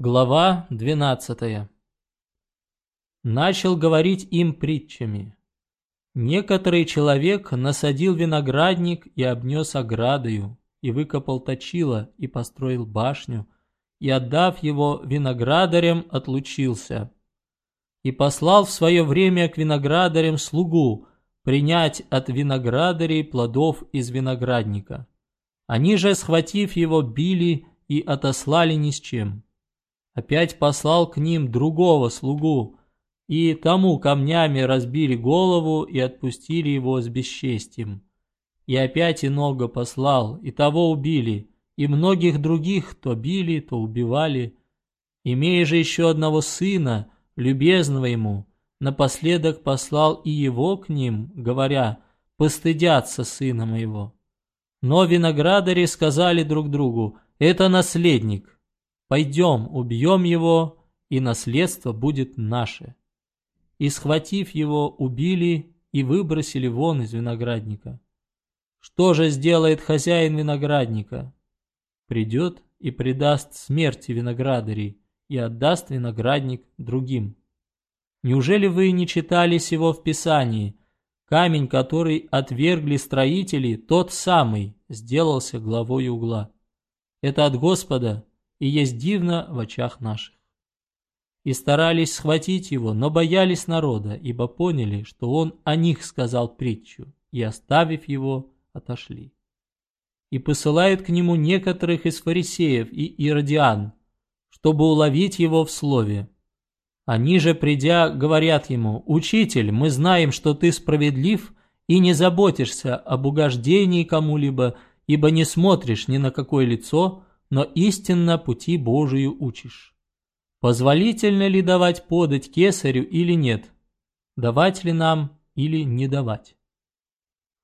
Глава 12 Начал говорить им притчами. Некоторый человек насадил виноградник и обнес оградою, и выкопал точило, и построил башню, и, отдав его виноградарям, отлучился. И послал в свое время к виноградарям слугу принять от виноградарей плодов из виноградника. Они же, схватив его, били и отослали ни с чем. Опять послал к ним другого слугу, и тому камнями разбили голову и отпустили его с бесчестием. И опять иного послал, и того убили, и многих других то били, то убивали. Имея же еще одного сына, любезного ему, напоследок послал и его к ним, говоря, «Постыдятся сына моего». Но виноградари сказали друг другу, «Это наследник, пойдем, убьем его, и наследство будет наше» и, схватив его, убили и выбросили вон из виноградника. Что же сделает хозяин виноградника? Придет и предаст смерти виноградарей и отдаст виноградник другим. Неужели вы не читали сего в Писании? Камень, который отвергли строители, тот самый, сделался главой угла. Это от Господа и есть дивно в очах наших и старались схватить его, но боялись народа, ибо поняли, что он о них сказал притчу, и, оставив его, отошли. И посылают к нему некоторых из фарисеев и иродиан, чтобы уловить его в слове. Они же, придя, говорят ему, «Учитель, мы знаем, что ты справедлив и не заботишься об угождении кому-либо, ибо не смотришь ни на какое лицо, но истинно пути Божию учишь». Позволительно ли давать подать кесарю или нет? Давать ли нам или не давать?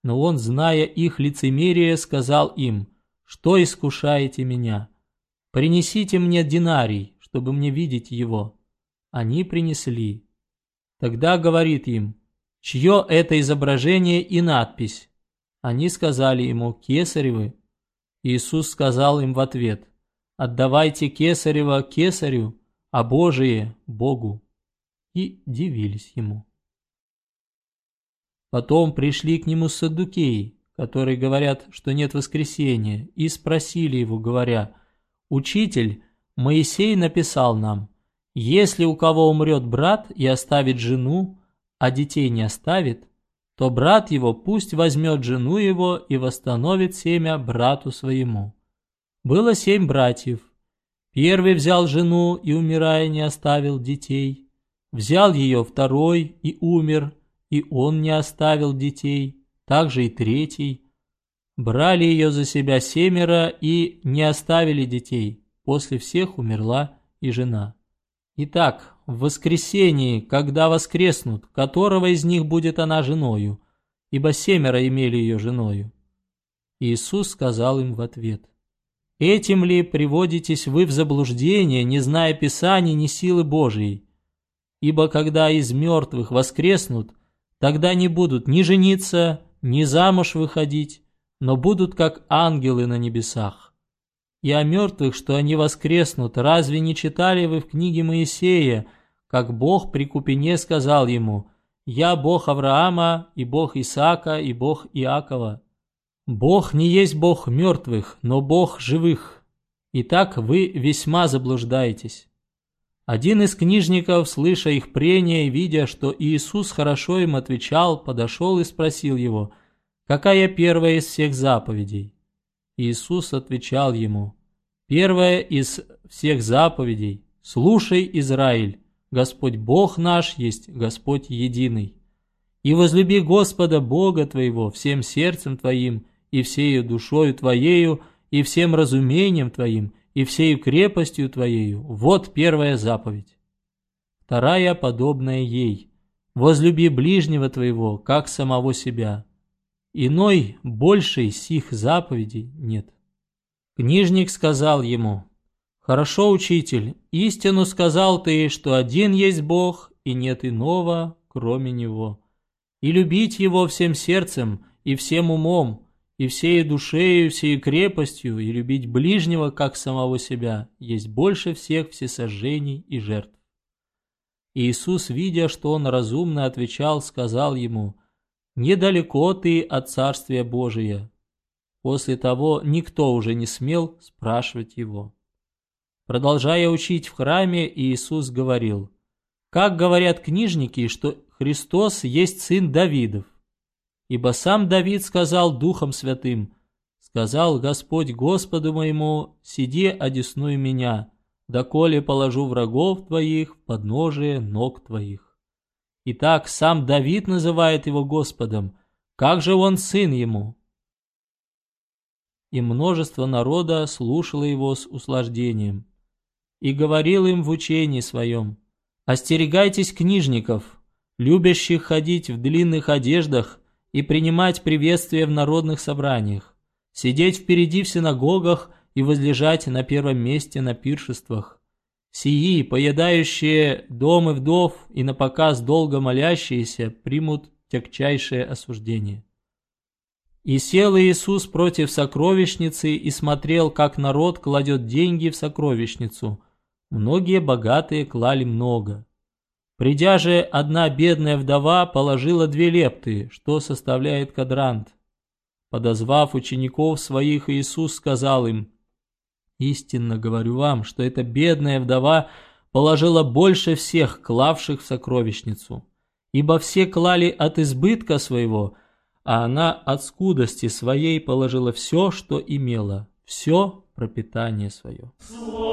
Но он, зная их лицемерие, сказал им, что искушаете меня? Принесите мне динарий, чтобы мне видеть его. Они принесли. Тогда говорит им, чье это изображение и надпись? Они сказали ему, кесаревы. Иисус сказал им в ответ, отдавайте кесарева кесарю, а Божие – Богу, и дивились ему. Потом пришли к нему саддукеи, которые говорят, что нет воскресения, и спросили его, говоря, «Учитель, Моисей написал нам, если у кого умрет брат и оставит жену, а детей не оставит, то брат его пусть возьмет жену его и восстановит семя брату своему. Было семь братьев – Первый взял жену и, умирая, не оставил детей. Взял ее второй и умер, и он не оставил детей. Также и третий. Брали ее за себя семеро и не оставили детей. После всех умерла и жена. Итак, в воскресении, когда воскреснут, которого из них будет она женою? Ибо семеро имели ее женою. Иисус сказал им в ответ. Этим ли приводитесь вы в заблуждение, не зная Писаний ни силы Божией? Ибо когда из мертвых воскреснут, тогда не будут ни жениться, ни замуж выходить, но будут как ангелы на небесах. И о мертвых, что они воскреснут, разве не читали вы в книге Моисея, как Бог при Купине сказал ему «Я Бог Авраама, и Бог Исаака, и Бог Иакова». Бог не есть Бог мертвых, но Бог живых. Итак, вы весьма заблуждаетесь. Один из книжников, слыша их прения и видя, что Иисус хорошо им отвечал, подошел и спросил его, «Какая первая из всех заповедей?» Иисус отвечал ему, «Первая из всех заповедей – слушай, Израиль, Господь Бог наш есть Господь единый. И возлюби Господа Бога твоего всем сердцем твоим, и всею душою Твоею, и всем разумением Твоим, и всею крепостью Твоею. Вот первая заповедь. Вторая, подобная ей. Возлюби ближнего Твоего, как самого себя. Иной, большей сих заповедей нет. Книжник сказал ему, «Хорошо, учитель, истину сказал ты, что один есть Бог, и нет иного, кроме Него. И любить Его всем сердцем и всем умом, и всей душею, всей крепостью, и любить ближнего, как самого себя, есть больше всех всесожжений и жертв. Иисус, видя, что он разумно отвечал, сказал ему, «Недалеко ты от Царствия Божия». После того никто уже не смел спрашивать его. Продолжая учить в храме, Иисус говорил, «Как говорят книжники, что Христос есть сын Давидов? Ибо сам Давид сказал Духом Святым, сказал Господь Господу моему, сиди одесную меня, доколе положу врагов твоих в подножие ног твоих. Итак, сам Давид называет его Господом, как же он сын ему? И множество народа слушало его с услаждением. И говорил им в учении своем, «Остерегайтесь книжников, любящих ходить в длинных одеждах и принимать приветствия в народных собраниях, сидеть впереди в синагогах и возлежать на первом месте на пиршествах. Сии, поедающие дом и вдов и на показ долго молящиеся, примут тягчайшее осуждение. И сел Иисус против сокровищницы и смотрел, как народ кладет деньги в сокровищницу. Многие богатые клали много. Придя же, одна бедная вдова положила две лепты, что составляет кадрант. Подозвав учеников своих, Иисус сказал им, Истинно говорю вам, что эта бедная вдова положила больше всех клавших в сокровищницу. Ибо все клали от избытка своего, а она от скудости своей положила все, что имела, все пропитание свое. Слово